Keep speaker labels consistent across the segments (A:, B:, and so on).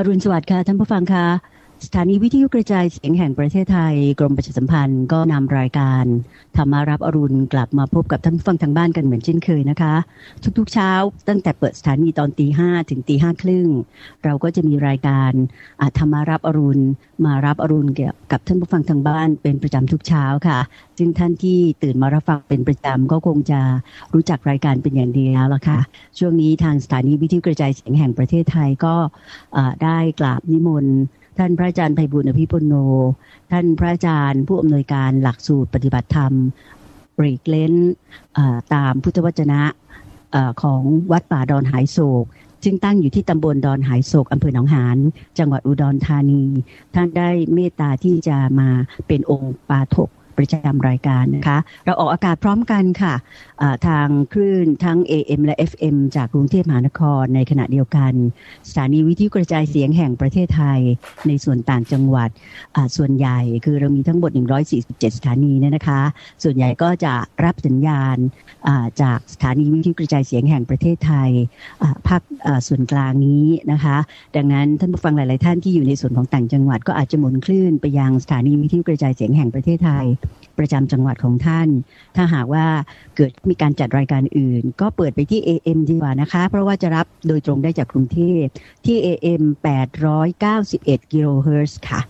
A: อรุณสวัสดิ์ค่ะท่านผู้ฟังค่ะ สถานีวิทยุกระจายเสียงแห่งประเทศไทย กรมประชาสัมพันธ์ก็นำรายการธรรมารับอรุณกลับมาพบกับท่านผู้ฟังทางบ้านกันเหมือนเช่นเคยนะคะ ทุกๆเช้า ตั้งแต่เปิดสถานีตอนตีห้ถึงตีห้าครึ่งเราก็จะมีรายการธรรมารับอรุณมารับอรุณเกับท่านผู้ฟังทางบ้านเป็นประจำทุกเช้าค่ะ ซึ่งท่านที่ตื่นมารับฟังเป็นประจำก็คงจะรู้จักรายการเป็นอย่างดีแล้วล่ะค่ะ ช่วงนี้ทางสถานีวิทยุกระจายเสียงแห่งประเทศไทยก็ได้กราบนิมนต์ ท่านพระอาจารย์ไพบุญอภิปุโน ท่านพระอาจารย์ผู้อำนวยการหลักสูตรปฏิบัติธรรมปรีกเล้นตามพุทธวจนะของวัดป่าดอนหายโศกซึ่งตั้งอยู่ที่ตำบลดอนหายโศกอำเภอหนองหานจังหวัดอุดรธานี ท่านได้เมตตาที่จะมาเป็นองค์ปาถก ประจำรายการนะคะ เราออกอากาศพร้อมกันค่ะทางคลื่นทั้ง AM และ FM จากกรุงเทพมหานครในขณะเดียวกัน สถานีวิทยุกระจายเสียงแห่งประเทศไทยในส่วนต่างจังหวัดส่วนใหญ่คือเรามีทั้งหมด 147 สถานีเนี่ยนะคะ ส่วนใหญ่ก็จะรับสัญญาณจากสถานีวิทยุกระจายเสียงแห่งประเทศไทยภาคส่วนกลางนี้นะคะ ดังนั้นท่านผู้ฟังหลาย ๆ ท่านที่อยู่ในส่วนของต่างจังหวัดก็อาจจะหมุนคลื่นไปยังสถานีวิทยุกระจายเสียงแห่งประเทศไทย ประจำจังหวัดของท่าน ถ้าหากว่าเกิดมีการจัดรายการอื่น ก็เปิดไปที่ AM ดีกว่านะคะ เพราะว่าจะรับโดยตรงได้จากกรุงเทพที่ AM 891กิโลเฮิรตซ์ค่ะ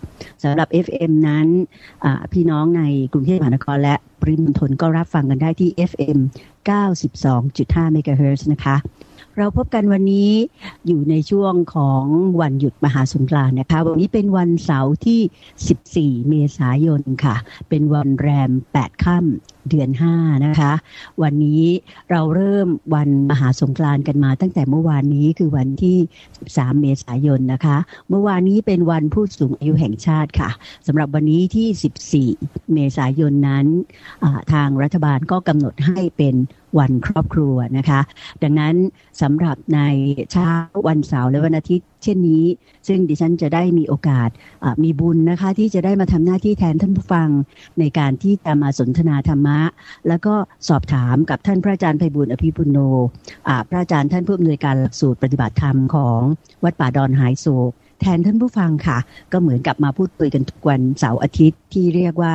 A: สำหรับ FM นั้นพี่น้องในกรุงเทพมหานครและปริมณฑลก็รับฟังกันได้ที่ FM 92.5เมกะเฮิรตซ์นะคะ เราพบกันวันนี้อยู่ในช่วงของวันหยุดมหาสงกรานต์นะคะ วันนี้เป็นวันเสาร์ที่ 14 เมษายนค่ะ เป็นวันแรม 8 ค่ำเดือน 5 นะคะ วันนี้เราเริ่มวันมหาสงกรานต์กันมาตั้งแต่เมื่อวานนี้คือวันที่ 13 เมษายนนะคะ เมื่อวานนี้เป็นวันผู้สูงอายุแห่งชาติค่ะสำหรับวันนี้ที่ 14 เมษายนนั้นทางรัฐบาลก็กำหนดให้เป็น วันครอบครัวนะคะ ดังนั้นสำหรับในเช้าวันเสาร์และวันอาทิตย์เช่นนี้ ซึ่งดิฉันจะได้มีโอกาสมีบุญนะคะ ที่จะได้มาทำหน้าที่แทนท่านผู้ฟังในการที่จะมาสนทนาธรรมะ แล้วก็สอบถามกับท่านพระอาจารย์ไพบุญอภิปุโนพระอาจารย์ท่านผู้อำนวยการหลักสูตรปฏิบัติธรรมของวัดป่าดอนหายโศกแทนท่านผู้ฟังค่ะ ก็เหมือนกับมาพูดคุยกันทุกวันเสาร์อาทิตย์ที่เรียกว่า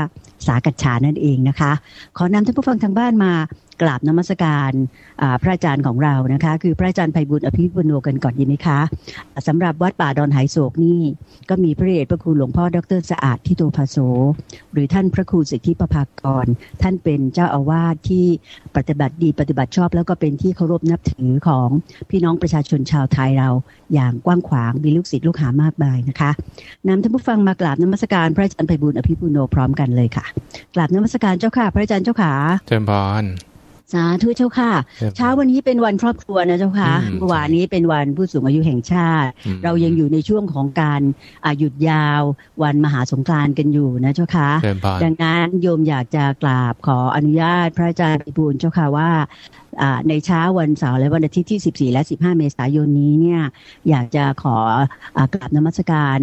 A: สากัจฉานั่นเองนะคะ ขอนำท่านผู้ฟังทางบ้านมากราบนมัสการพระอาจารย์ของเรานะคะ คือพระอาจารย์ไพบุญอภิปุโนกันก่อนดีไหมคะสำหรับวัดป่าดอนไหโศกนี่ก็มีพระเดชพระคุณหลวงพ่อดรสะอาดที่โตภาโสหรือท่านพระครูสิทธิประภากร ท่านเป็นเจ้าอาวาสที่ปฏิบัติดีปฏิบัติชอบ แล้วก็เป็นที่เคารพนับถือของพี่น้องประชาชนชาวไทยเราอย่างกว้างขวางมีลูกศิษย์ลูกหามากมายนะคะนำท่านผู้ฟังมากราบนมัสการพระอาจารย์ไพบุญอภิปุโนพร้อมกันเลยค่ะกราบนมัสการเจ้าค่ะ พระอาจารย์เจ้าค่ะ
B: เชิญพร
A: สาธุเจ้าค่ะ เช้าวันนี้เป็นวันครอบครัวนะเจ้าค่ะเมื่อวานนี้เป็นวันผู้สูงอายุแห่งชาติ เรายังอยู่ในช่วงของการหยุดยาว วันมหาสงกรานต์กันอยู่นะเจ้าค่ะดังนั้นโยมอยากจะกราบขออนุญาตพระอาจารย์ปิบูลเจ้าค่ะว่า ในเช้าวันเสาร์และวันอาทิตย์ที่ 14 และ 15 เมษายนนี้เนี่ยอยากจะขอกราบนมัสการ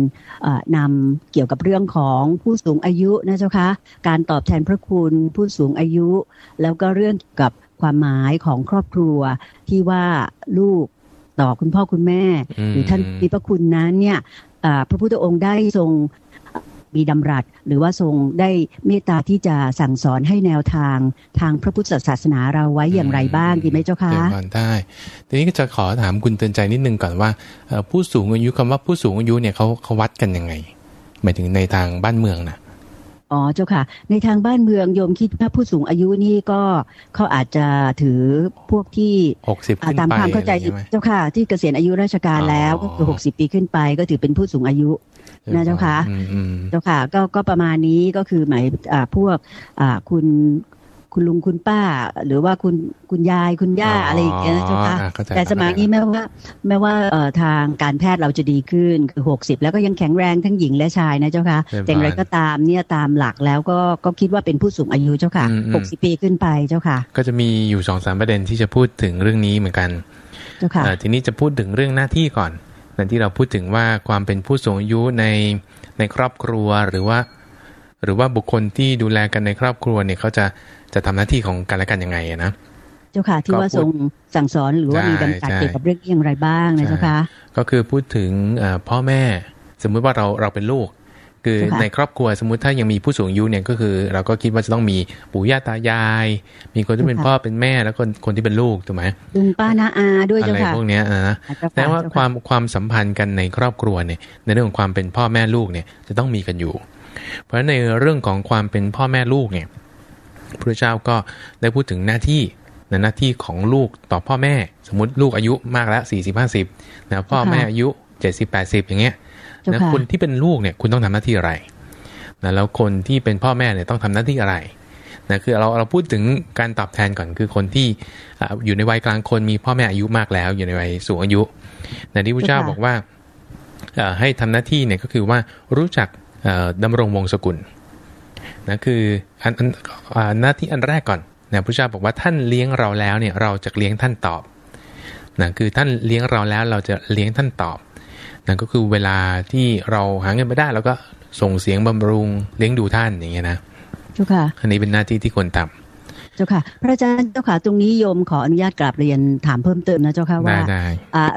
A: นำเกี่ยวกับเรื่องของผู้สูงอายุนะเจ้าคะการตอบแทนพระคุณผู้สูงอายุ แล้วก็เรื่องกับความหมายของครอบครัวที่ว่าลูกต่อคุณพ่อคุณแม่ หรือท่านมีพระคุณนั้นเนี่ยพระพุทธองค์ได้ทรง มีดำรัส หรือว่าทรงได้เมตตาที่จะสั่งสอนให้แนวทางทางพระพุทธศาสนาเราไว้อย่างไรบ้างดีไหมเจ้าคะ
B: ได้ทีนี้ก็จะขอถามคุณเตือนใจนิดนึงก่อนว่าผู้สูงอายุคำว่าผู้สูงอายุเนี่ยเขาเขาวัดกันยังไงหมายถึงในทางบ้านเมืองนะ
A: อ๋อเจ้าค่ะ ในทางบ้านเมืองโยมคิดว่าผู้สูงอายุนี่ก็เขาอาจจะถือพวกที่
B: หกสิบ
A: ตามความเข้าใจเจ้าค่ะ ที่เกษียณอายุราชการแล้วก็คือหกสิบปีขึ้นไปก็ถือเป็นผู้สูงอายุ นะเจ้าค่ะเจ้าค่ะก็ก็ประมาณนี้ก็คือหมายอ่าพวกอ่าคุณคุณลุงคุณป้า หรือว่าคุณคุณยายคุณย่าอะไรอย่างเงี้ยนะเจ้าค่ะแต่สมัยนี้แม้ว่าแม้ว่าเอ่อทางการแพทย์เราจะดีขึ้นคือหกสิบแล้วก็ยังแข็งแรงทั้งหญิงและชายนะเจ้าค่ะแต่อย่างไรก็ตามเนี่ยตามหลักแล้วก็ก็คิดว่าเป็นผู้สูงอายุเจ้าค่ะหกสิบปีขึ้นไปเจ้าค่ะ
B: ก็จะมีอยู่สองสามประเด็นที่จะพูดถึงเรื่องนี้เหมือนกันเจ้าค่ะทีนี้จะพูดถึงเรื่องหน้าที่ก่อน นั่นที่เราพูดถึงว่าความเป็นผู้สูงอายุในในครอบครัวหรือว่า หรือว่าบุคคลที่ดูแลกันในครอบครัวเนี่ยเขาจะจะทำหน้าที่ของกันและกันยังไงนะ
A: เจ้าค่ะที่ว่าทรงสั่งสอนหรือว่ามีบัญญัติเกี่ยวกับเรื่องอย่างไรบ้างนะเจ้าค่ะ
B: ก็คือพูดถึงพ่อแม่ สมมุติว่าเราเราเป็นลูก คือในครอบครัวสมมุติถ้ายังมีผู้สูงอายุเนี่ยก็คือ เราก็คิดว่าจะต้องมีปู่ย่าตายาย มีคนที่เป็นพ่อเป็นแม่แล้วคนคนที่เป็นลูกถูกไหม
A: ลุงป้านาอาด้วยเจ้าค่ะ
B: อะไรพวกนี้นะแต่ว่าความความสัมพันธ์กันในครอบครัวเนี่ย ในเรื่องของความเป็นพ่อแม่ลูกเนี่ยจะต้องมีกันอยู่ เพราะในเรื่องของความเป็นพ่อแม่ลูกเนี่ยพระเจ้าก็ได้พูดถึงหน้าที่หน้าที่ของลูกต่อพ่อแม่ สมมติลูกอายุมากแล้วสี่สิบห้าสิบนะพ่อแม่อายุเจ็ดสิบแปดสิบอย่างเงี้ย นะคุณที่เป็นลูกเนี่ยคุณต้องทำหน้าที่อะไรนะแล้วคนที่เป็นพ่อแม่เนี่ยต้องทำหน้าที่อะไรนะคือเราเราพูดถึงการตอบแทนก่อนคือคนที่อยู่ในวัยกลางคนมีพ่อแม่อายุมากแล้ว อยู่ในวัยสูงอายุนะที่พระเจ้าบอกว่าให้ทำหน้าที่เนี่ยก็คือว่ารู้จักดำรงวงศกุลนะคืออันหน้าที่อันแรกก่อนนะพระเจ้าบอกว่าท่านเลี้ยงเราแล้วเนี่ยเราจะเลี้ยงท่านตอบนะคือท่านเลี้ยงเราแล้วเราจะเลี้ยงท่านตอบ นั่นก็คือเวลาที่เราหาเงินไม่ได้เราก็ส่งเสียงบำรุงเลี้ยงดูท่านอย่างเงี้ยนะ
A: จุค่ะ
B: อันนี้เป็นหน้าที่ที่ควรทำ
A: เจ้าค่ะ พระอาจารย์เจ้าค่ะตรงนี้โยมขออนุญาตกราบเรียนถามเพิ่มเติมนะเจ้าค่ะว่า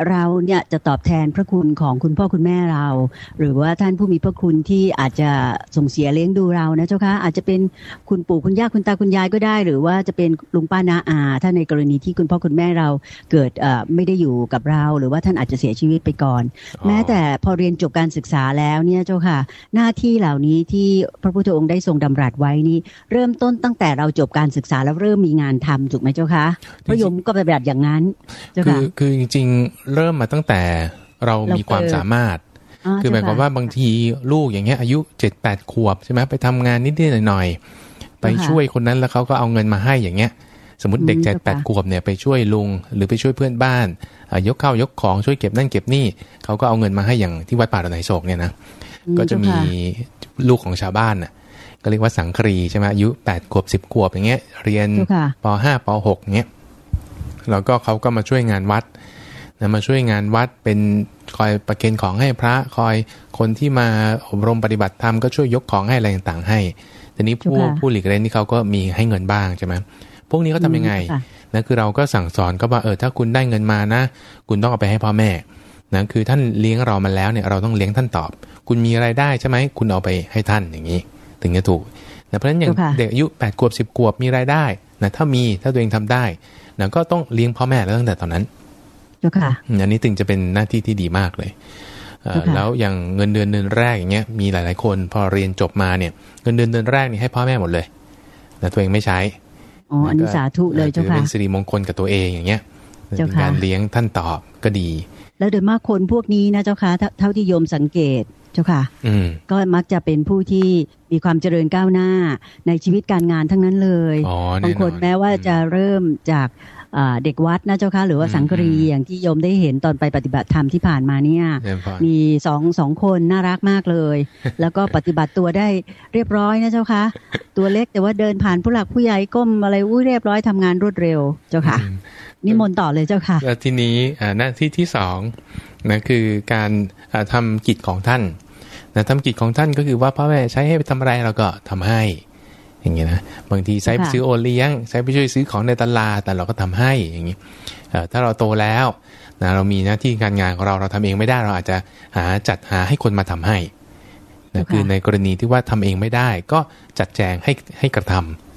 A: เราเนี่ยจะตอบแทนพระคุณของคุณพ่อคุณแม่เรา หรือว่าท่านผู้มีพระคุณที่อาจจะส่งเสียเลี้ยงดูเรานะเจ้าค่ะอาจจะเป็นคุณปู่คุณย่าคุณตาคุณยายก็ได้ หรือว่าจะเป็นลุงป้านาอา ถ้าในกรณีที่คุณพ่อคุณแม่เราเกิดไม่ได้อยู่กับเรา หรือว่าท่านอาจจะเสียชีวิตไปก่อน แม้แต่พอเรียนจบการศึกษาแล้วเนี่ยเจ้าค่ะ หน้าที่เหล่านี้ที่พระพุทธองค์ได้ทรงดำรัสไว้นี่เริ่มต้นตั้งแต่เราจบการศึกษาแล้วเริ่มมีงานทำถูกไหมเจ้าคะพระยมก็ไปแบบอย่างนั้น
B: เจ้าค่ะคือจริง ๆ เริ่มมาตั้งแต่เรามีความสามารถ คือหมายความว่าบางทีลูกอย่างเงี้ยอายุเจ็ดแปดขวบใช่ไหมไปทำงานนิดๆหน่อยๆไปช่วยคนนั้นแล้วเขาก็เอาเงินมาให้อย่างเงี้ย สมมติเด็กเจ็ดแปดขวบเนี่ยไปช่วยลุงหรือไปช่วยเพื่อนบ้านยกข้าวยกของช่วยเก็บนั่นเก็บนี่เขาก็เอาเงินมาให้อย่างที่วัดป่าดอนไหนโศกเนี่ยนะก็จะมีลูกของชาวบ้านน่ะ ก็เรียกว่าสังครีใช่ไหมอายุแปดขวบสิบขวบอย่างเงี้ย เรียนปห้าปหกเงี้ยแล้วก็เขาก็มาช่วยงานวัดนะมาช่วยงานวัดเป็นคอยประเคนของให้พระคอยคนที่มาอบรมปฏิบัติธรรมก็ช่วยยกของให้อะไรต่างๆให้ทีนี้ผู้ผู้หลีกเล่นที่เขาก็มีให้เงินบ้างใช่ไหมพวกนี้เขาทายังไงนะคือเราก็สั่งสอนก็ว่าเออถ้าคุณได้เงินมานะ คุณต้องเอาไปให้พ่อแม่นะคือท่านเลี้ยงเรามาแล้วเนี่ยเราต้องเลี้ยงท่านตอบ คุณมีอะไรได้ใช่ไหมคุณเอาไปให้ท่านอย่างนี้ ถึงจะถูกนะเพราะฉะนั้นอย่างเด็กอายุแปดขวบสิบขวบมีรายได้นะถ้ามีถ้าตัวเองทำได้นะก็ต้องเลี้ยงพ่อแม่แล้วตั้งแต่ตอนนั้นอันนี้ถึงจะเป็นหน้าที่ที่ดีมากเลยแล้วอย่างเงินเดือนเดือนแรกอย่างเงี้ยมีหลาย ๆ คนพอเรียนจบมาเนี่ย เงินเดือนเดือนแรกนี่ให้พ่อแม่หมดเลย แต่ตัวเองไม่ใช้
A: อ๋ออันนี้สาธุเลยเจ้าค่ะ
B: เป็นสิริมงคลกับตัวเองอย่างเงี้ยเป็นการเลี้ยงท่านตอบก็ดี
A: แล้วโดยมากคนพวกนี้นะเจ้าค่ะเท่าที่โยมสังเกต เจ้าค่ะก็มักจะเป็นผู้ที่มีความเจริญก้าวหน้าในชีวิตการงานทั้งนั้นเลยบางคนแม้ว่าจะเริ่มจากเด็กวัดนะเจ้าค่ะหรือว่าสังกรีอย่างที่โยมได้เห็นตอนไปปฏิบัติธรรมที่ผ่านมาเนี่ยมีสองสองคนน่ารักมากเลย แล้วก็ปฏิบัติตัวได้เรียบร้อยนะเจ้าค่ะตัวเล็กแต่ว่าเดินผ่านผู้หลักผู้ใหญ่ก้มอะไรอุ้ยเรียบร้อยทำงานรวดเร็วเจ้าค่ะนิมนต์ต่อเลยเจ้าค่ะ
B: แล้วทีนี้หน้าที่ที่สองนะคือการทำกิจของท่าน นะทำกิจของท่านก็คือว่าพ่อแม่ใช้ให้ไปทำอะไรเราก็ทำให้ อย่างเงี้ยนะบางทีใช้ไปซื้อโอเลี้ยง ใช้ไปช่วยซื้อของในตลาดแต่เราก็ทำให้อย่างงี้ถ้าเราโตแล้วนะเรามีหน้าที่การงานของเราเราทำเองไม่ได้เราอาจจะหาจัดหาให้คนมาทำให้นะคือในกรณีที่ว่าทำเองไม่ได้ ก็จัดแจงให้ให้กระท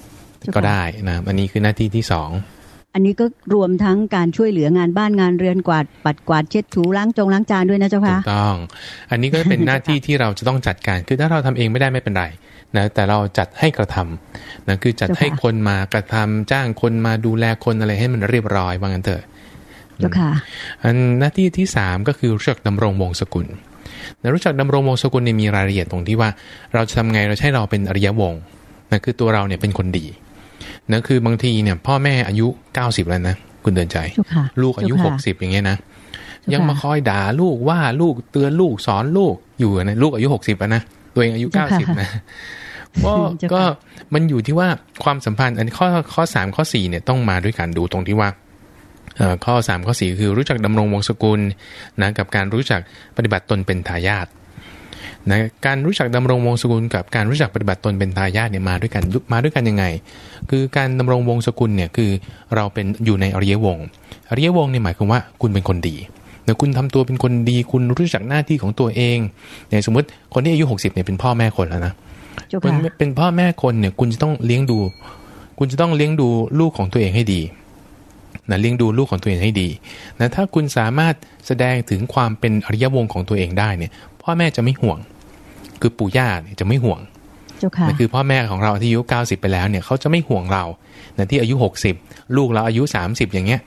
B: ำก็ได้นะอันนี้คือหน้าที่ที่สอง
A: อันนี้ก็รวมทั้งการช่วยเหลืองานบ้านงานเรือนกวาดปัดกวาดเช็ดถูล้างจงล้างจานด้วยนะเจ้าค่ะ
B: ถูกต้อง อันนี้ก็เป็นหน้าที่ที่เราจะต้องจัดการคือถ้าเราทำเองไม่ได้ไม่เป็นไรนะแต่เราจัดให้กระทำนะคือจัดให้คนมากระทำจ้างคนมาดูแลคนอะไรให้มันเรียบร้อยว่างั้นเถอะ
A: เจ้าค่ะ
B: อันหน้าที่ที่สามก็คือรู้จักดำรงวงศกุลนะรู้จักดำรงวงศกุลเนี่ยมีรายละเอียดตรงที่ว่า เราจะทำไงเราใช้เราเป็นอริยวงศ์นะคือตัวเราเนี่ยเป็นคนดี นะคือบางทีเนี่ย พ่อแม่อายุเก้าสิบแล้วนะคุณเดินใจ ลูกอายุหกสิบอย่างเงี้ยนะยังมาคอยด่าลูกว่าลูกเตือนลูกสอนลูกอยู่นะลูกอายุหกสิบนะตัวเองอายุเก้าสิบนะก็ก็มันอยู่ที่ว่าความสัมพันธ์ อันข้อข้อสามข้อสี่เนี่ยต้องมาด้วยกันดูตรงที่ว่าข้อสามข้อสี่คือรู้จักดำรงวงศกุลนะกับการรู้จักปฏิบัติตนเป็นทายาท นะการรู้จักดำรงวงศกุลกับการรู้จักปฏิบัติตนเป็นทายาทเนี่ยมาด้วยกันมาด้วยกันยังไง คือการดำรงวงศกุลเนี่ยคือเราเป็นอยู่ในอริยวงศ์อริยวงศ์เนี่ยหมายความว่าคุณเป็นคนดีแต่คุณทำตัวเป็นคนดี คุณรู้จักหน้าที่ของตัวเองเนี่ยสมมติคนที่อายุ 60เนี่ยเป็นพ่อแม่คนแล้วนะเป็นเป็นพ่อแม่คนเนี่ยคุณจะต้องเลี้ยงดู คุณจะต้องเลี้ยงดูลูกของตัวเองให้ดีนะเลี้ยงดูลูกของตัวเองให้ดีนะถ้าคุณสามารถแสดงถึงความเป็นอริยวงศ์ของตัวเองได้เนี่ย พ่อแม่จะไม่ห่วง คือปู่ย่าเนี่ยจะไม่ห่วง
A: นั่
B: นคือพ่อแม่ของเราที่อายุ 90 ไปแล้วเนี่ยเขาจะไม่ห่วงเรานะที่อายุ 60 ลูกเราอายุ 30 อย่างเงี้ย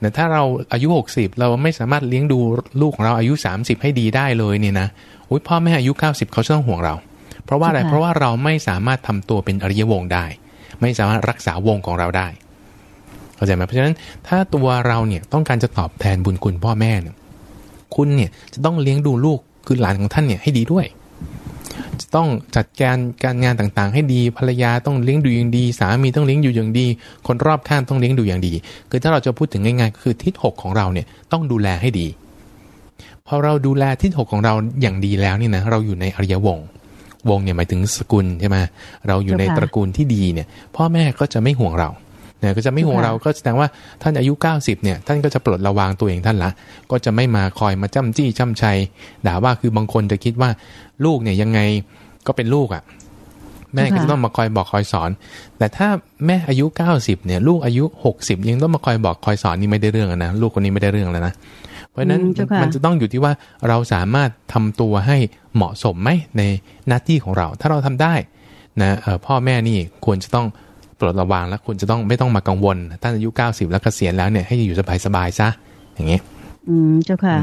B: แต่ถ้าเราอายุ 60 เราไม่สามารถเลี้ยงดูลูกของเราอายุ 30 ให้ดีได้เลยเนี่ยนะอุ้ยพ่อแม่อายุ 90 เขาจะต้องห่วงเรา เพราะว่าอะไรเพราะว่าเราไม่สามารถทำตัวเป็นอริยวงศ์ได้ ไม่สามารถรักษาวงของเราได้เข้าใจไหมเพราะฉะนั้นถ้าตัวเราเนี่ยต้องการจะตอบแทนบุญคุณพ่อแม่เนี่ยคุณเนี่ยจะต้องเลี้ยงดูลูก คือหลานของท่านเนี่ยให้ดีด้วย จะต้องจัดการการงานต่างๆ ให้ดีภรรยาต้องเลี้ยงดูอย่างดี สามีต้องเลี้ยงดูอย่างดี คนรอบข้างต้องเลี้ยงดูอย่างดี คือถ้าเราจะพูดถึงง่ายๆก็คือทิศหกของเราเนี่ยต้องดูแลให้ดีพอเราดูแลทิศหกของเราอย่างดีแล้วนี่นะเราอยู่ในอริยวงศ์วงเนี่ยหมายถึงสกุลใช่ไหมเราอยู่ในตระกูลที่ดีเนี่ย พ่อแม่ก็จะไม่ห่วงเรา เนี่ยก็จะไม่ห่วงเราก็แสดงว่าท่านอายุ 90เนี่ยท่านก็จะปลดระวางตัวเองท่านละ ก็จะไม่มาคอยมาจ้ำจี้จ้ำชัยด่าว่าคือบางคนจะคิดว่าลูกเนี่ยยังไงก็เป็นลูกอะ่ะ แม่ก็จะต้องมาคอยบอกคอยสอน แต่ถ้าแม่อายุ 90เนี่ยลูกอายุ 60 ยังต้องมาคอยบอกคอยสอนนี่ไม่ได้เรื่องนะลูกคนนี้ไม่ได้เรื่องแล้วนะเพราะฉะนั้นมันจะต้องอยู่ที่ว่าเราสามารถทำตัวให้เหมาะสมไหมในหน้าที่ของเรา ถ้าเราทำได้นะพ่อแม่นี่ควรจะต้อง ปลดระวางแล้วคุณจะต้องไม่ต้องมากังวลท่านอายุเก้าสิบแล้วเกษียณแล้วเนี่ยให้อยู่สบายสบายซะอย่างเงี้ย
A: อืมเจ้าค่ะ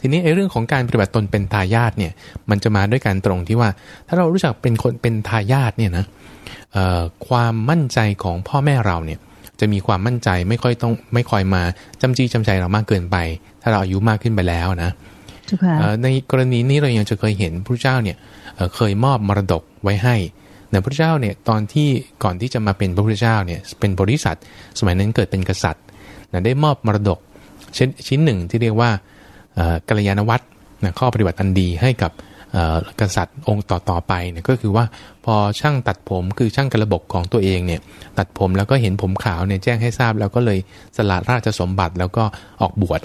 B: ทีนี้ไอ้เรื่องของการปฏิบัติตนเป็นทายาทเนี่ย มันจะมาด้วยการตรงที่ว่า ถ้าเรารู้จักเป็นคนเป็นทายาทเนี่ยนะความมั่นใจของพ่อแม่เราเนี่ย จะมีความมั่นใจไม่ค่อยต้องไม่ค่อยมาจำจี้จำใจเรามากเกินไป ถ้าเราอายุมากขึ้นไปแล้วนะในกรณีนี้เรายังจะเคยเห็นพระเจ้าเนี่ยเคยมอบมรดกไว้ให้ แต่พระเจ้าเนี่ยตอนที่ก่อนที่จะมาเป็นพระพุทธเจ้าเนี่ยเป็นบริษัทสมัยนั้นเกิดเป็นกษัตริย์นะได้มอบมรดกชิ้นชิ้นหนึ่งที่เรียกว่ากัลยาณวัตรนะข้อปฏิบัติอันดีให้กับกษัตริย์องค์ต่อๆไปเนี่ยก็คือว่าพอช่างตัดผมคือช่างกระบบของตัวเองเนี่ยตัดผมแล้วก็เห็นผมขาวเนี่ยแจ้งให้ทราบแล้วก็เลยสละราชสมบัติแล้วก็ออกบวช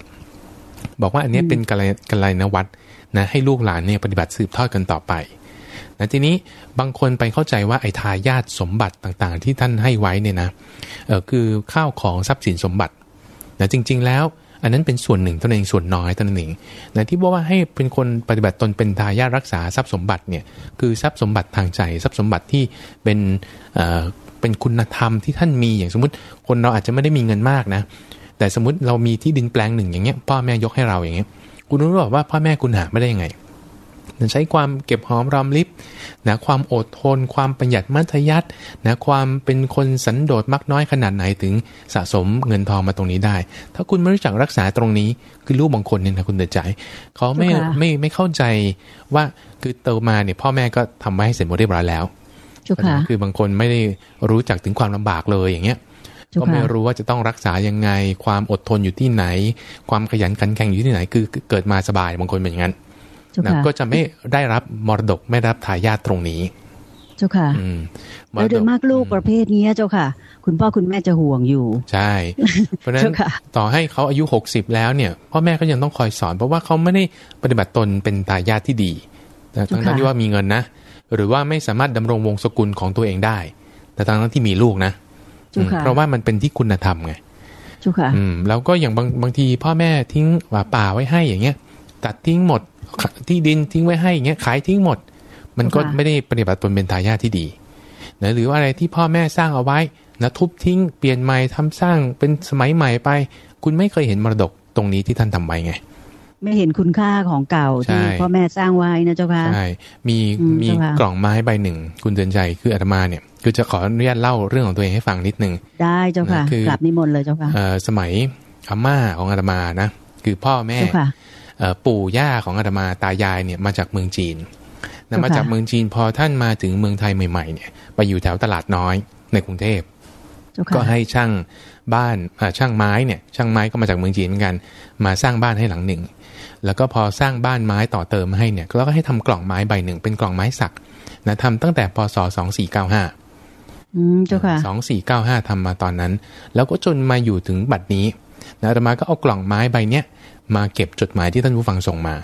B: บอกว่าอันนี้เป็นกัลยาณวัตรนะให้ลูกหลานเนี่ยปฏิบัติสืบทอดกันต่อไป นะทีนี้บางคนไปเข้าใจว่าไอ้ทายาทสมบัติต่างๆ ที่ท่านให้ไว้เนี่ยนะเออคือข้าวของทรัพย์สินสมบัตินะจริง ๆ แล้ว อันนั้นเป็นส่วนหนึ่งเท่านั้นเองส่วนน้อยเท่านั้นเองนะที่บอกว่าให้เป็นคนปฏิบัติตนเป็นทายาทรักษาทรัพย์สมบัติเนี่ยคือทรัพย์สมบัติทางใจทรัพย์สมบัติที่เป็นเอ่อเป็นคุณธรรมที่ท่านมีอย่างสมมติคนเราอาจจะไม่ได้มีเงินมากนะแต่สมมติเรามีที่ดินแปลงหนึ่งอย่างเงี้ยพ่อแม่ยกให้เราอย่างเงี้ยคุณรู้หรือเปล่าว่าพ่อแม่คุณหาไม่ได้ยังไง ใช้ความเก็บหอมรอมริบนะความอดทน ความประหยัดมัธยัตินะความเป็นคนสันโดษมักน้อยขนาดไหนถึงสะสมเงินทองมาตรงนี้ได้ ถ้าคุณไม่รู้จักรักษาตรงนี้คือลูกบางคนเนี่ยนะคุณเดือดใจเขาไม่ไม่ไม่เข้าใจว่าคือโตมาเนี่ยพ่อแม่ก็ทำไว้ให้เสร็จหมดเรียบร้อยแล้วคือบางคนไม่ได้รู้จักถึงความลำบากเลยอย่างเงี้ยก็ไม่รู้ว่าจะต้องรักษายังไง ความอดทนอยู่ที่ไหน ความขยันขันแข็งอยู่ที่ไหน คือเกิดมาสบายบางคนเป็นอย่างนั้น นะก็จะไม่ได้รับมรดกไม่รับทายาทตรงนี้
A: เจ้าค่ะแล้วโดยมากลูกประเภทนี้เจ้าค่ะ คุณพ่อคุณแม่จะห่วงอยู่
B: ใช่ เพราะฉะนั้นต่อให้เขาอายุหกสิบแล้วเนี่ยพ่อแม่ก็ยังต้องคอยสอน เพราะว่าเขาไม่ได้ปฏิบัติตนเป็นทายาทที่ดีแต่ทั้งนั้นที่ว่ามีเงินนะหรือว่าไม่สามารถดำรงวงศกุลของตัวเองได้ แต่ทั้งนั้นที่มีลูกนะเพราะว่ามันเป็นที่คุณธรรมไง
A: จุค่ะ
B: อืมแล้วก็อย่างบางบางทีพ่อแม่ทิ้งว่าป่าไว้ให้อย่างเงี้ยตัดทิ้งหมด ที่ดินทิ้งไว้ให้อย่างเงี้ยขายทิ้งหมด มันก็ไม่ได้ปฏิบัติตนเป็นทายาทที่ดีนะหรือว่าอะไรที่พ่อแม่สร้างเอาไว้นะทุบทิ้งเปลี่ยนใหม่ทำสร้างเป็นสมัยใหม่ไป คุณไม่เคยเห็นมรดกตรงนี้ที่ท่านทำไว้ไง
A: ไม่เห็นคุณค่าของเก่าที่พ่อแม่สร้างไว้นะเจ้าค่ะ
B: ใช่มีมีกล่องไม้ใบหนึ่ง คุณเตือนใจคืออาตมาเนี่ย คือจะขออนุญาตเล่าเรื่องของตัวเองให้ฟังนิดนึง
A: ได้เจ้าค่ะกลับนิมนต์เลยเจ้าค่ะ
B: สมัยอาม่าของอาตมานะคือพ่อแม่ ปู่ย่าของอาตมาตายายเนี่ยมาจากเมืองจีนนะมาจากเมืองจีนพอท่านมาถึงเมืองไทยใหม่ๆเนี่ยไปอยู่แถวตลาดน้อยในกรุงเทพก็ให้ช่างบ้านช่างไม้เนี่ยช่างไม้ก็มาจากเมืองจีนเหมือนกัน มาสร้างบ้านให้หลังหนึ่ง แล้วก็พอสร้างบ้านไม้ต่อเติมให้เนี่ยเราก็ให้ทำกล่องไม้ใบหนึ่งเป็นกล่องไม้สักนะทำตั้งแต่พศสองสี่เก้าห้าสองสี่เก้าห้าทำมาตอนนั้น แล้วก็จนมาอยู่ถึงบัดนี้นะแต่มาก็เอากล่องไม้ใบเนี้ย มาเก็บจดหมายที่ท่านผู้ฟังส่งมา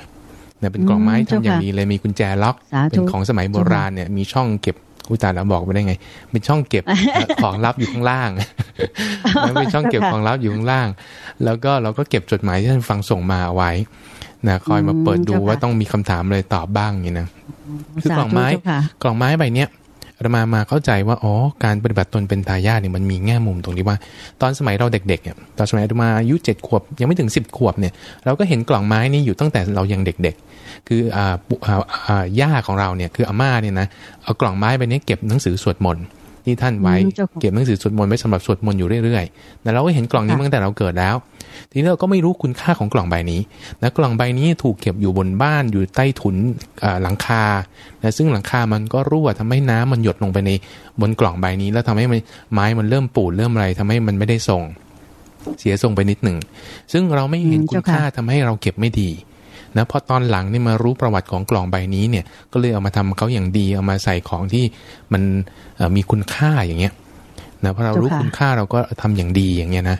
B: เนี่ยเป็นกล่องไม้ทำอย่างดีเลยมีกุญแจล็อกเป็นของสมัยโบราณเนี่ยมีช่องเก็บอุตาแล้วบอกไปได้ไง เป็นช่องเก็บของลับอยู่ข้างล่างแล้วเป็นช่องเก็บของลับอยู่ข้างล่าง แล้วก็เราก็เก็บจดหมายที่ท่านฟังส่งมาไว้นะคอยมาเปิดดูว่าต้องมีคำถามเลยตอบบ้างอย่างนี้นะคือกล่องไม้กล่องไม้ใบเนี้ย เรามามาเข้าใจว่าอ๋อการปฏิบัติตนเป็นทายาทเนี่ยมันมีแง่มุมตรงที่ว่า ตอนสมัยเราเด็กๆเนี่ยตอนสมัยอรามาอายุเจ็ดขวบยังไม่ถึงสิบขวบเนี่ยเราก็เห็นกล่องไม้นี้อยู่ตั้งแต่เรายังเด็ก ๆ คืออ่าอ่าย่าของเราเนี่ยคืออาม่าเนี่ยนะเอากล่องไม้ไปนี้เก็บหนังสือสวดมนต์ ที่ท่านไว้ เก็บหนังสือสวดมนต์ไว้สำหรับสวดมนต์อยู่เรื่อยๆแต่เราก็เห็นกล่องนี้ตั้งแต่เราเกิดแล้ว ทีนี้เราก็ไม่รู้คุณค่าของกล่องใบนี้นะกล่องใบนี้ถูกเก็บอยู่บนบ้านอยู่ใต้ถุนหลังคานะซึ่งหลังคามันก็รั่วทำให้น้ำมันหยดลงไปในบนกล่องใบนี้ แล้วทำให้ไม้มันเริ่มปูดเริ่มอะไรทำให้มันไม่ได้ทรงเสียทรงไปนิดหนึ่ง ซึ่งเราไม่เห็นคุณค่าทำให้เราเก็บไม่ดี นะพอตอนหลังนี่มารู้ประวัติของกล่องใบนี้เนี่ย ก็เลยเอามาทำเขาอย่างดีเอามาใส่ของที่มันมีคุณค่าอย่างเงี้ยนะพอเรารู้คุณค่าเราก็ทำอย่างดีอย่างเงี้ยนะ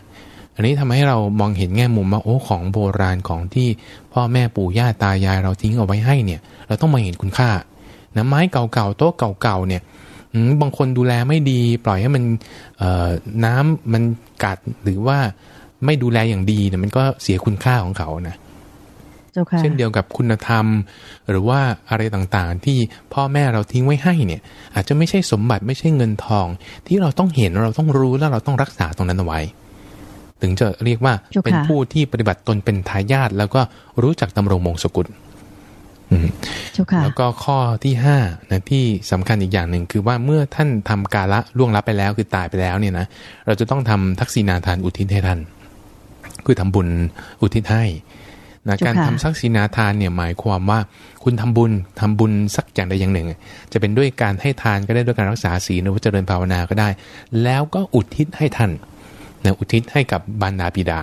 B: อันนี้ทำให้เรามองเห็นแง่มุมว่าโอ้ของโบราณของที่พ่อแม่ปู่ย่าตายายเราทิ้งเอาไว้ให้เนี่ย เราต้องมาเห็นคุณค่านะไม้เก่าๆโต๊ะเก่าๆเนี่ยบางคนดูแลไม่ดี ปล่อยให้มันน้ำมันกัดหรือว่าไม่ดูแลอย่างดีเนี่ยมันก็เสียคุณค่าของเขานะ เช่นเดียวกับคุณธรรม หรือว่าอะไรต่างๆ ที่พ่อแม่เราทิ้งไว้ให้เนี่ย อาจจะไม่ใช่สมบัติไม่ใช่เงินทอง ที่เราต้องเห็นเราต้องรู้แล้วเราต้องรักษาตรงนั้นเอาไว้ ถึงจะเรียกว่าเป็นผู้ที่ปฏิบัติตนเป็นทายาทแล้วก็รู้จักดำรงมงสกุลแล้วก็ข้อที่ห้านะที่สำคัญอีกอย่างหนึ่งคือว่าเมื่อท่านทำกาละล่วงลับไปแล้วคือตายไปแล้วเนี่ยนะเราจะต้องทำทักษิณาทานอุทิศให้ท่านคือทำบุญอุทิศให้ นะการทำสักศีนาทานเนี่ยหมายความว่าคุณทำบุญทำบุญสักอย่างใดอย่างหนึ่ง จะเป็นด้วยการให้ทานก็ได้ด้วยการรักษาศีลหรือว่าเจริญภาวนาก็ได้ แล้วก็อุทิศให้ท่านนะอุทิศให้กับบรรดาบิดา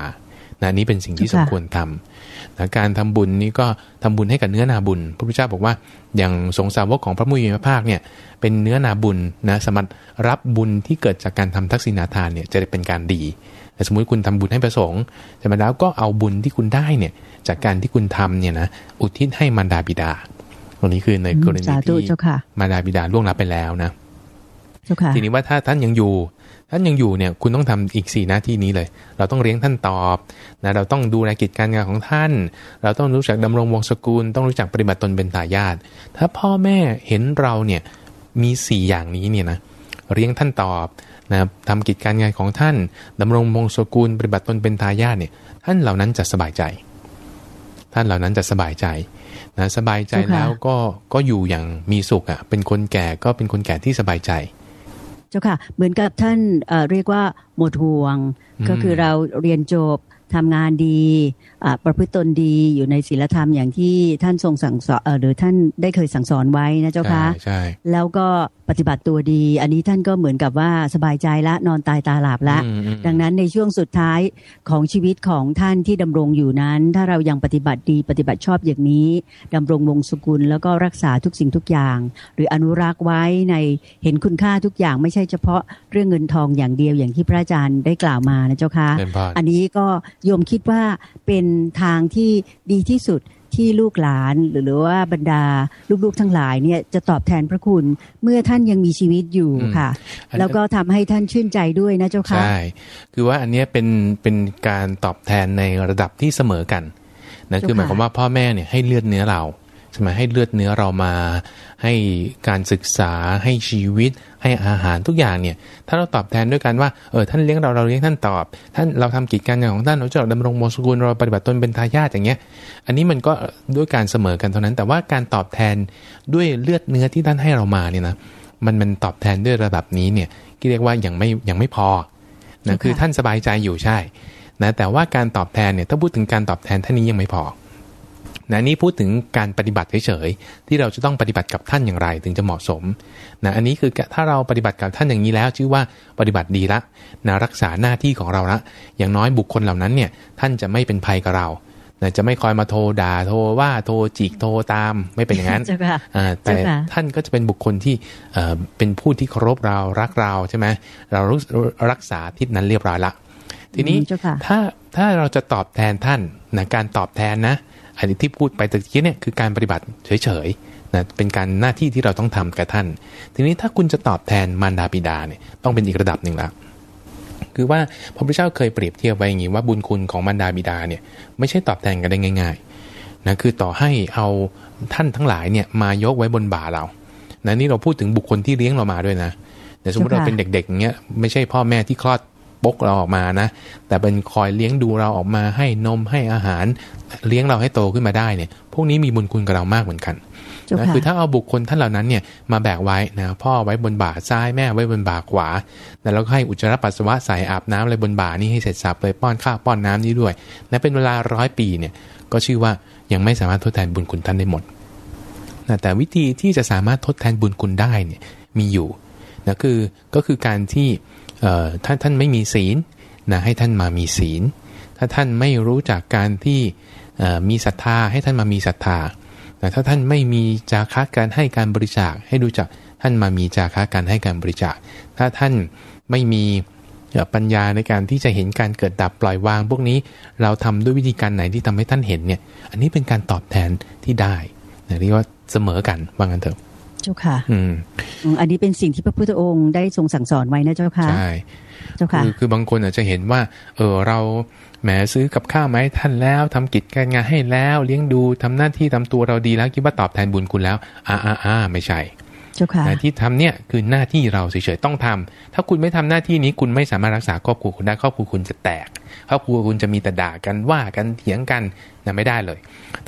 B: นะนี้เป็นสิ่งที่สมควรทำนะการทำบุญนี้ก็ทำบุญให้กับเนื้อนาบุญ พระพุทธเจ้าบอกว่าอย่างสงสาวกของพระมุนีพระภาคเนี่ยเป็นเนื้อนาบุญนะสามารถรับบุญที่เกิดจากการทำทักษิณาทานเนี่ยจะได้เป็นการดี แต่สมมุติคุณทำบุญให้ประสงค์จะมาแล้วก็เอาบุญที่คุณได้เนี่ยจากการที่คุณทำเนี่ยนะอุทิศให้มารดาบิดาตรงนี้คือในกรณีที่มารดาบิดาล่วงลับไปแล้วนะทีนี้ว่าถ้าท่านยังอยู่ ท่านยังอยู่เนี่ยคุณต้องทำอีกสี่หน้าที่นี้เลย เราต้องเลี้ยงท่านตอบนะเราต้องดูแลกิจการงานของท่าน เราต้องรู้จักดำรงวงศกุลต้องรู้จักปฏิบัติตนเป็นทายาทถ้าพ่อแม่เห็นเราเนี่ยมีสี่อย่างนี้เนี่ยนะเลี้ยงท่านตอบ นะทำกิจการงานของท่านดำรงมงสกุลปฏิบัติตนเป็นทายาทเนี่ย ท่านเหล่านั้นจะสบายใจ ท่านเหล่านั้นจะสบายใจนะสบายใจแล้วก็ก็อยู่อย่างมีสุขอะ่ะ เป็นคนแก่ก็เป็นคนแก่ที่สบายใจ
A: เจ้าค่ะ เหมือนกับท่านเเรียกว่าหมดห่วง ก็คือเราเรียนจบทำงานดีประพฤติตนดีอยู่ในศีลธรรมอย่างที่ท่านทรงสั่งสอนหรือท่านได้เคยสั่งสอนไว้นะเจ้าคะ
B: ใช่
A: แล้วก็ปฏิบัติตัวดี อันนี้ท่านก็เหมือนกับว่าสบายใจละนอนตายตาหลับละ ดังนั้นในช่วงสุดท้ายของชีวิตของท่านที่ดำรงอยู่นั้น ถ้าเรายังปฏิบัติดีปฏิบัติชอบอย่างนี้ดำรงวงศกุลแล้วก็รักษาทุกสิ่งทุกอย่าง หรืออนุรักษ์ไว้ในเห็นคุณค่าทุกอย่างไม่ใช่เฉพาะเรื่องเงินทองอย่างเดียวอย่างที่พระอาจารย์ได้กล่าวมานะเจ้าค่ะอันนี้ก็โยมคิดว่าเป็นทางที่ดีที่สุด ที่ลูกหลานหรือว่าบรรดาลูกๆทั้งหลายเนี่ยจะตอบแทนพระคุณเมื่อท่านยังมีชีวิตอยู่ค่ะ แล้วก็ทำให้ท่านชื่นใจด้วยนะเจ้าค่ะใช่
B: คือว่าอันนี้เป็นเป็นการตอบแทนในระดับที่เสมอกันนะคือหมายความว่าพ่อแม่เนี่ยให้เลือดเนื้อเรา ใช่ไหมให้เลือดเนื้อเรามา ให้การศึกษาให้ชีวิต ให้อาหารทุกอย่างเนี่ย ถ้าเราตอบแทนด้วยกันว่าเออท่านเลี้ยงเราเราเลี้ยงท่านตอบ ท่านเราทำกิจการงานของท่านเราจะดำรงโมสกุลเราปฏิบัติตนเป็นทายาทอย่างเงี้ย อันนี้มันก็ด้วยการเสมอกันเท่านั้น แต่ว่าการตอบแทนด้วยเลือดเนื้อที่ท่านให้เรามาเนี่ยนะมันมันตอบแทนด้วยระดับนี้เนี่ยที่เรียกว่ายังไม่ยังไม่พอนะคือท่านสบายใจอยู่ใช่นะแต่ว่าการตอบแทนเนี่ยถ้าพูดถึงการตอบแทนท่านนี้ยังไม่พอ นะนี่พูดถึงการปฏิบัติเฉยๆที่เราจะต้องปฏิบัติกับท่านอย่างไร ถึงจะเหมาะสมนะอันนี้คือถ้าเราปฏิบัติกับท่านอย่างนี้แล้ว ชื่อว่าปฏิบัติดีละนะรักษาหน้าที่ของเราละอย่างน้อยบุคคลเหล่านั้นเนี่ยท่านจะไม่เป็นภัยกับเรานะจะไม่คอยมาโทรด่าโทรว่าโทรจิกโทรตามไม่เป็นอย่างนั้นแต่ท่านก็จะเป็นบุคคลที่เป็นผู้ที่เคารพเรารักเราใช่ไหมเรารักษาทิศนั้นเรียบร้อยละทีนี้ถ้าถ้าเราจะตอบแทนท่านนะการตอบแทนนะ อันนี้ที่พูดไปตะกี้เนี่ยคือการปฏิบัติเฉยๆนะเป็นการหน้าที่ที่เราต้องทำกับท่าน ทีนี้ถ้าคุณจะตอบแทนมารดาบิดาเนี่ยต้องเป็นอีกระดับหนึ่งละคือว่าพระพุทธเจ้าเคยเปรียบเทียบไว้อย่างนี้ว่าบุญคุณของมารดาบิดาเนี่ยไม่ใช่ตอบแทนกันได้ง่ายๆนะคือต่อให้เอาท่านทั้งหลายเนี่ยมายกไว้บนบ่าเรานะนี่เราพูดถึงบุคคลที่เลี้ยงเรามาด้วยนะแต่สมมติเราเป็นเด็กๆอย่างเงี้ยไม่ใช่พ่อแม่ที่คลอด ปกเราออกมานะ แต่เป็นคอยเลี้ยงดูเราออกมาให้นมให้อาหาร เลี้ยงเราให้โตขึ้นมาได้เนี่ย พวกนี้มีบุญคุณกับเรามากเหมือนกันนะคือถ้าเอาบุคคลท่านเหล่านั้นเนี่ยมาแบกไว้นะพ่อไว้บนบ่าซ้ายแม่ไว้บนบ่าขวาแล้วก็ให้อุจจาระปัสสาวะใส่อาบน้ำอะไรบนบ่านี่ให้เสร็จสับเลยป้อนข้าวป้อนน้ำนี้ด้วยและเป็นเวลาร้อยปีเนี่ยก็ชื่อว่ายังไม่สามารถทดแทนบุญคุณท่านได้หมดนะแต่วิธีที่จะสามารถทดแทนบุญคุณได้เนี่ยมีอยู่นะคือก็คือการที่ ถ้าท่านไม่มีศีลนะให้ท่านมามีศีล ถ้าท่านไม่รู้จักการที่มีศรัทธาให้ท่านมามีศรัทธาแต่ถ้าท่านไม่มีจาคะการให้การบริจาคให้ดูจักท่านมามีจาคะการให้การบริจาค ถ้าท่านไม่มีปัญญาในการที่จะเห็นการเกิดดับปล่อยวาง พวกนี้เราทำด้วยวิธีการไหนที่ทำให้ท่านเห็นเนี่ย อันนี้เป็นการตอบแทนที่ได้เรียกว่าเสมอกันว่างั้นเถอะ
A: เจ้าค่ะ อืม อันนี้เป็นสิ่งที่พระพุทธองค์ได้ทรงสั่งสอนไว้นะเจ้าค่ะ
B: ใช่ เจ้าค่ะ คือคือบางคนอาจจะเห็นว่า เออเราแหมซื้อกับข้าวมาให้ท่านแล้วทำกิจการงานให้แล้ว เลี้ยงดูทำหน้าที่ทำตัวเราดีแล้วคิดว่าตอบแทนบุญคุณแล้ว อ่าอ่าอ่าไม่ใช่
A: เจ้าค่ะ
B: ที่ทำเนี่ยคือหน้าที่เราเฉยๆต้องทำถ้าคุณไม่ทำหน้าที่นี้คุณไม่สามารถรักษาครอบครัวคุณได้ครอบครัวคุณจะแตก ครอบครัวคุณจะมีแต่ด่ากันว่ากันเถียงกันนะไม่ได้เลย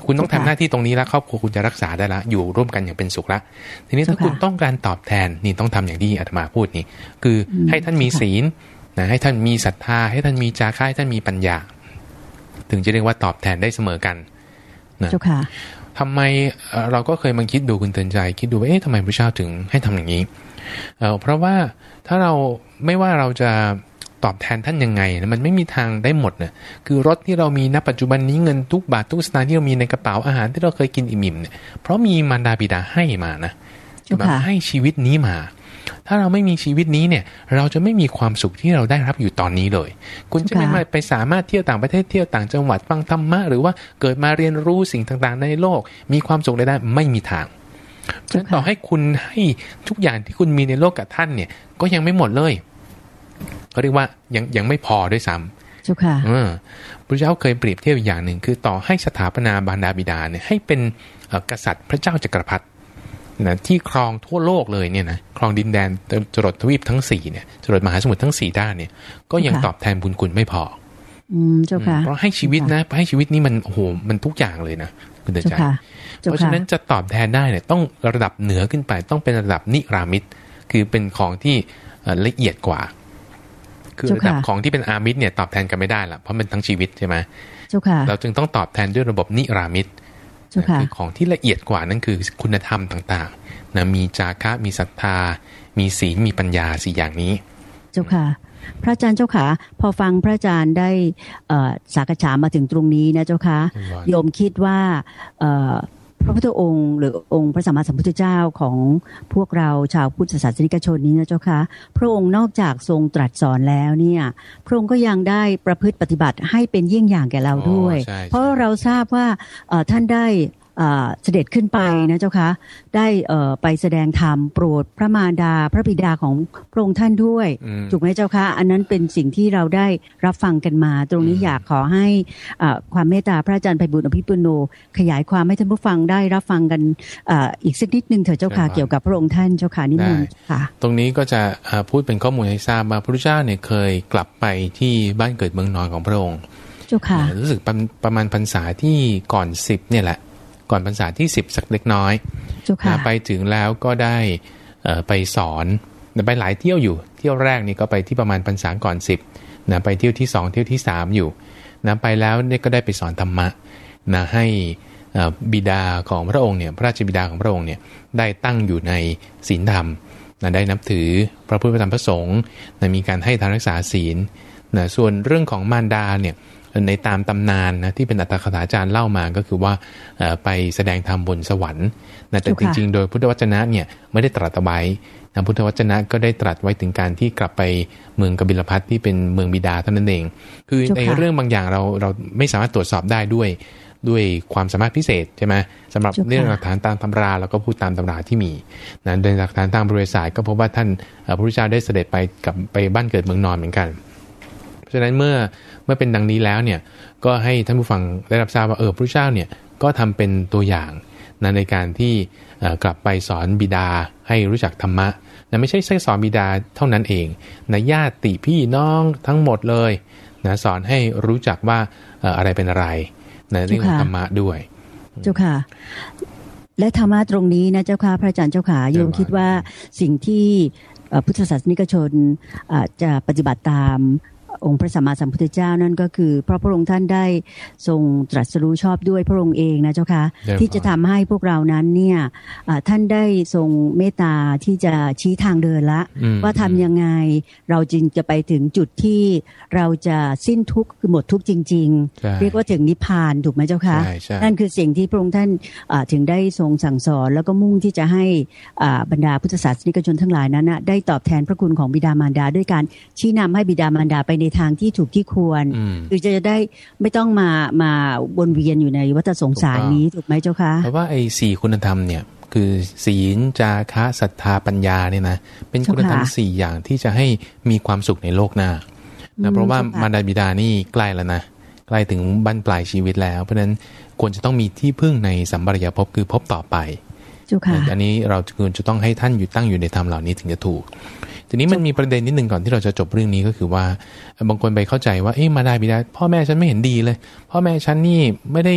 B: คุณต้องทำหน้าที่ตรงนี้แล้วครอบครัวคุณจะรักษาได้ละอยู่ร่วมกันอย่างเป็นสุขละทีนี้ถ้าคุณต้องการตอบแทนนี่ต้องทำอย่างที่อาตมาพูดนี่คือให้ท่านมีศีลนะให้ท่านมีศรัทธา ให้ท่านมีจาค่าให้ท่านมีปัญญา ถึงจะเรียกว่าตอบแทนได้เสมอกัน
A: นะ
B: ทำไมเราก็เคยมาคิดดูคุณเตือนใจ คิดดูว่าเอ๊ะทำไมพระเจ้าถึงให้ทำอย่างนี้เเพราะว่าถ้าเราไม่ว่าเราจะตอบแทนท่านยังไงมันไม่มีทางได้หมดเนี่ยคือรถที่เรามีณปัจจุบันนี้เงินทุกบาททุกสตางค์ที่เรามีในกระเป๋าอาหารที่เราเคยกินอิ่มๆเนี่ยเพราะมีมารดาบิดาให้มานะมาให้ชีวิตนี้มา ถ้าเราไม่มีชีวิตนี้เนี่ย เราจะไม่มีความสุขที่เราได้รับอยู่ตอนนี้เลย คุณจะไม่ไปสามารถเที่ยวต่างประเทศเที่ยวต่างจังหวัดฟังธรรมะหรือว่าเกิดมาเรียนรู้สิ่งต่างๆ ในโลก มีความสุขได้ไม่มีทางฉะนั้นต่อให้คุณให้ทุกอย่างที่คุณมีในโลกกับท่านเนี่ย ก็ยังไม่หมดเลยเขาเรียกว่ายังยังไม่พอด้วยซ้ำ
A: จุค่ะ
B: เออพระเจ้าเคยเปรียบเทียบอย่างหนึ่งคือต่อให้สถาปนาบารดาบิดาเนี่ยให้เป็นกษัตริย์พระเจ้าจักรพรรดิ นะที่ครองทั่วโลกเลยเนี่ยนะครองดินแดนจรดทวีปทั้งสี่เนี่ยจรดมหาสมุทรทั้งสี่ด้านเนี่ย ก็ยังตอบแทนบุญคุณไม่พอ
A: อืมเจ้าค่ะ
B: เพราะให้ชีวิตนะให้ชีวิตนี้มันโอ้โหมันทุกอย่างเลยนะคุณเดชใจเพราะฉะนั้นจะตอบแทนได้เนี่ยต้องระดับเหนือขึ้นไป ต้องเป็นระดับนิรามิตคือเป็นของที่ละเอียดกว่า คือระดับของที่เป็นอามิตรเนี่ยตอบแทนกันไม่ได้ละเพราะมันทั้งชีวิตใช่ไหมเราจึงต้องตอบแทนด้วยระบบนิรามิตร คือของที่ละเอียดกว่านั่นคือคุณธรรมต่างๆนะมีจาคะมีศรัทธา มีศีลมีปัญญาสี่อย่างนี้
A: เจ้าค่ะพระอาจารย์เจ้าค่ะพอฟังพระอาจารย์ได้สักษามาถึงตรงนี้นะเจ้าค่ะโยมคิดว่า พระพุทธองค์ หรือองค์พระสัมมาสัมพุทธเจ้าของพวกเราชาวพุทธศาสนิกชนนี้นะเจ้าคะพระองค์นอกจากทรงตรัสสอนแล้วเนี่ย พระองค์ก็ยังได้ประพฤติปฏิบัติให้เป็นเยี่ยงอย่างแก่เราด้วย เพราะเราทราบว่าท่านได้ เสด็จขึ้นไปนะเจ้าคะได้ไปแสดงธรรมโปรดพระมารดาพระบิดาของพระองค์ท่านด้วยถูกไหมเจ้าคะอันนั้นเป็นสิ่งที่เราได้รับฟังกันมา ตรงนี้อยากขอให้ความเมตตาพระอาจารย์ไพบุญอภิปุโน ขยายความให้ท่านผู้ฟังได้รับฟังกันอีกสักนิดนึงเถอะเจ้าค่ะเกี่ยวกับพระองค์ท่านเจ้าค่ะนิมนต์ค่ะ
B: ตรงนี้ก็จะพูดเป็นข้อมูลให้ทราบว่าพระพุทธเจ้าเนี่ยเคยกลับไปที่บ้านเกิดเมืองนอนของพระองค์
A: เจ้าค่ะ
B: รู้สึกประมาณพรรษาที่ก่อนสิบเนี่ยแหละ ก่อนพรรษาที่สิบสักเล็กน้อยนะไปถึงแล้วก็ได้ไปสอนไปหลายเที่ยวอยู่ เที่ยวแรกนี่ก็ไปที่ประมาณพรรษาก่อนสิบนะไปเที่ยวที่สองเที่ยวที่สามอยู่นะไปแล้วเนี่ยก็ได้ไปสอนธรรมะนะให้บิดาของพระองค์เนี่ยพระราชบิดาของพระองค์เนี่ยได้ตั้งอยู่ในศีลธรรมนะได้นับถือพระพุทธธรรมพระสงฆ์นะมีการให้ทานรักษาศีลนะส่วนเรื่องของมารดาเนี่ย ในตามตำนานนะที่เป็นอัตถคถาจารย์เล่ามาก็คือว่าไปแสดงธรรมบนสวรรค์นะแต่จริง ๆ โดยพุทธวจนะเนี่ยไม่ได้ตรัสไว้นะพุทธวจนะก็ได้ตรัสไว้ถึงการที่กลับไปเมืองกบิลพัทที่เป็นเมืองบิดาเท่านั้นเอง คือในเรื่องบางอย่างเราเราไม่สามารถตรวจสอบได้ด้วยด้วยความสามารถพิเศษใช่ไหมสำหรับเรื่องหลักฐานตามตำราแล้วก็พูดตามตำราที่มีนะโดยหลักฐานตามบริษัทก็พบว่าท่านพระพุทธเจ้าได้เสด็จไปกับไปบ้านเกิดเมืองนอนเหมือนกัน เพราะฉะนั้นเมื่อ เมื่อเป็นดังนี้แล้วเนี่ยก็ให้ท่านผู้ฟังได้รับทราบว่าเออพระเจ้าเนี่ยก็ทำเป็นตัวอย่างนะในการที่กลับไปสอนบิดาให้รู้จักธรรมะนะไม่ใช่แค่สอนบิดาเท่านั้นเองนะญาติพี่น้องทั้งหมดเลยนะสอนให้รู้จักว่าอะไรเป็นอะไรในเรื่องของธรรมะด้วย
A: เจ้าค่ะ และธรรมะตรงนี้นะเจ้าค่ะพระอาจารย์เจ้าค่ะโยมคิดว่าสิ่งที่พุทธศาสนิกชนจะปฏิบัติตาม องค์พระสัมมาสัมพุทธเจ้านั่นก็คือ เพราะพระองค์ท่านได้ทรงตรัสรู้ชอบด้วยพระองค์เองนะเจ้าค่ะที่จะทำให้พวกเรานั้นเนี่ยท่านได้ทรงเมตตาที่จะชี้ทางเดินละ ว่าทำยังไงเราจึงจะไปถึงจุดที่เราจะสิ้นทุกข์คือหมดทุกข์จริง ๆ เรียกว่าถึงนิพพานถูกไหมเจ้าค่ะนั่นคือสิ่งที่พระองค์ท่านถึงได้ทรงสั่งสอน แล้วก็มุ่งที่จะให้บรรดาพุทธศาสนิกชนทั้งหลายนั้นได้ตอบแทนพระคุณของบิดามารดา ด้วยการชี้นำให้บิดามารดาไปในทางที่ถูกที่ควรคือจะได้ไม่ต้องมามาวนเวียนอยู่ในวัฏสงสารนี้ถูกไหมเจ้าคะ
B: เพราะว่าไอ้สี่คุณธรรมเนี่ย คือศีลจาคะศรัทธาปัญญาเนี่ยนะเป็นคุณธรรมสี่อย่างที่จะให้มีความสุขในโลกหน้านะเพราะว่ามารดาบิดานี่ใกล้แล้วนะใกล้ถึงบั้นปลายชีวิตแล้ว เพราะฉะนั้นควรจะต้องมีที่พึ่งในสัมปรายภพคือพบต่อไป อันนี้เราควรจะต้องให้ท่านอยู่ตั้งอยู่ในธรรมเหล่านี้ถึงจะถูก ทีนี้มันมีประเด็นนิดหนึ่งก่อนที่เราจะจบเรื่องนี้ก็คือว่าบางคนไปเข้าใจว่าเอ๊ะมาได้บิดาพ่อแม่ฉันไม่เห็นดีเลย พ่อแม่ฉันนี่ไม่ได้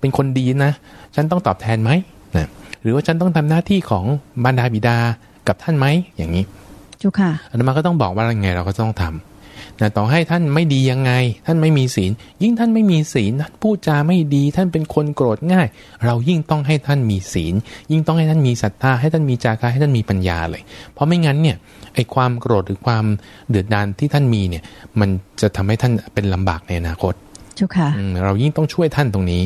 B: เป็นคนดีนะ ฉันต้องตอบแทนไหมนะหรือว่าฉันต้องทำหน้าที่ของบรรดาบิดากับท่านไหมอย่างนี้
A: จุค่ะ
B: อันนั้นก็ต้องบอกว่ายังไงเราก็ต้องทำ นะต่อให้ท่านไม่ดียังไง ท่านไม่มีศีล ยิ่งท่านไม่มีศีลพูดจาไม่ดี ท่านเป็นคนโกรธง่าย เรายิ่งต้องให้ท่านมีศีล ยิ่งต้องให้ท่านมีศรัทธา ให้ท่านมีจาระให้ท่านมีปัญญาเลย เพราะไม่งั้นเนี่ยไอ้ความโกรธหรือความเดือดดานที่ท่านมีเนี่ย มันจะทำให้ท่านเป็นลำบากในอนาคต
A: เจ้าค่ะ
B: เรายิ่งต้องช่วยท่านตรงนี้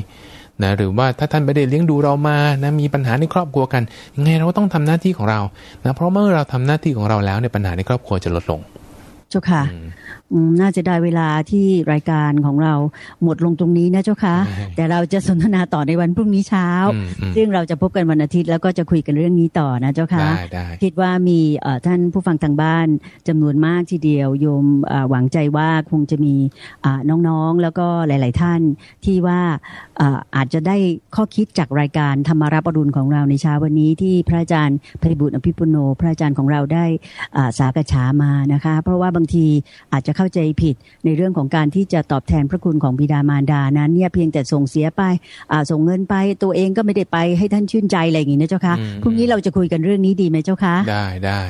B: นะหรือว่าถ้าท่านไม่ได้เลี้ยงดูเรามานะมีปัญหาในครอบครัวกันยังไงเราก็ต้องทำหน้าที่ของเรานะเพราะเมื่อเราทำหน้าที่ของเราแล้วเนี่ยปัญหาในครอบครัวจะลดลง
A: เจ้าค่ะ น่าจะได้เวลาที่รายการของเราหมดลงตรงนี้นะเจ้าค่ะแต่เราจะสนทนาต่อในวันพรุ่งนี้เช้า ซึ่งเราจะพบกันวันอาทิตย์แล้วก็จะคุยกันเรื่องนี้ต่อนะเจ้าค่ะคิดว่ามีท่านผู้ฟังทางบ้านจำนวนมากทีเดียวโยมหวังใจว่าคงจะมีน้องๆแล้วก็หลาย ๆ ท่านที่ว่าอาจจะได้ข้อคิดจากรายการธรรมารับอรุณของเราในเช้าวันนี้ที่พระอาจารย์พริบุตรอภิปุโน พระอาจารย์ของเราได้สากฉามานะคะ เพราะว่าบางทีอาจจะเข้าใจผิดในเรื่องของการที่จะตอบแทนพระคุณของบิดามารดานั้นเนี่ยเพียงแต่ส่งเสียไปส่งเงินไปตัวเองก็ไม่ได้ไปให้ท่านชื่นใจอะไรอย่างนี้นะเจ้าค่ะพรุ่งนี้เราจะคุยกันเรื่องนี้ดีไหมเจ้าค่ะ
B: ได้ได้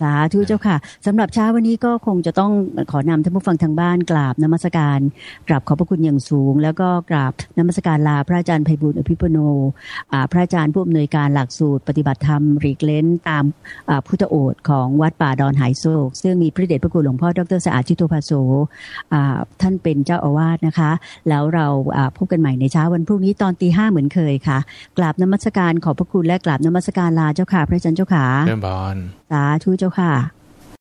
A: สาธุเจ้าค่ะสำหรับเช้าวันนี้ก็คงจะต้องขอนำท่านผู้ฟังทางบ้านกราบนมัสการกราบขอบพระคุณอย่างสูง แล้วก็กราบนมัสการลาพระอาจารย์ไพบุญอภิปุโนพระอาจารย์ผู้อำนวยการหลักสูตร ปฏิบัติธรรมรีกเลนตามพุทธโอษของวัดป่าดอนหายโศก ซึ่งมีพระเดชพระคุณหลวงพ่อดรสะอาดชิโตภาโสท่านเป็นเจ้าอาวาสนะคะ แล้วเราพบกันใหม่ในเช้าวันพรุ่งนี้ตอนตีห้าเหมือนเคยค่ะกราบนมัสการขอบพระคุณและกราบนมัสการลาเจ้าค่ะพระอาจารย์เจ้าค่ะ
B: เริ่มบอล
A: สาธุเจ้าค่ะ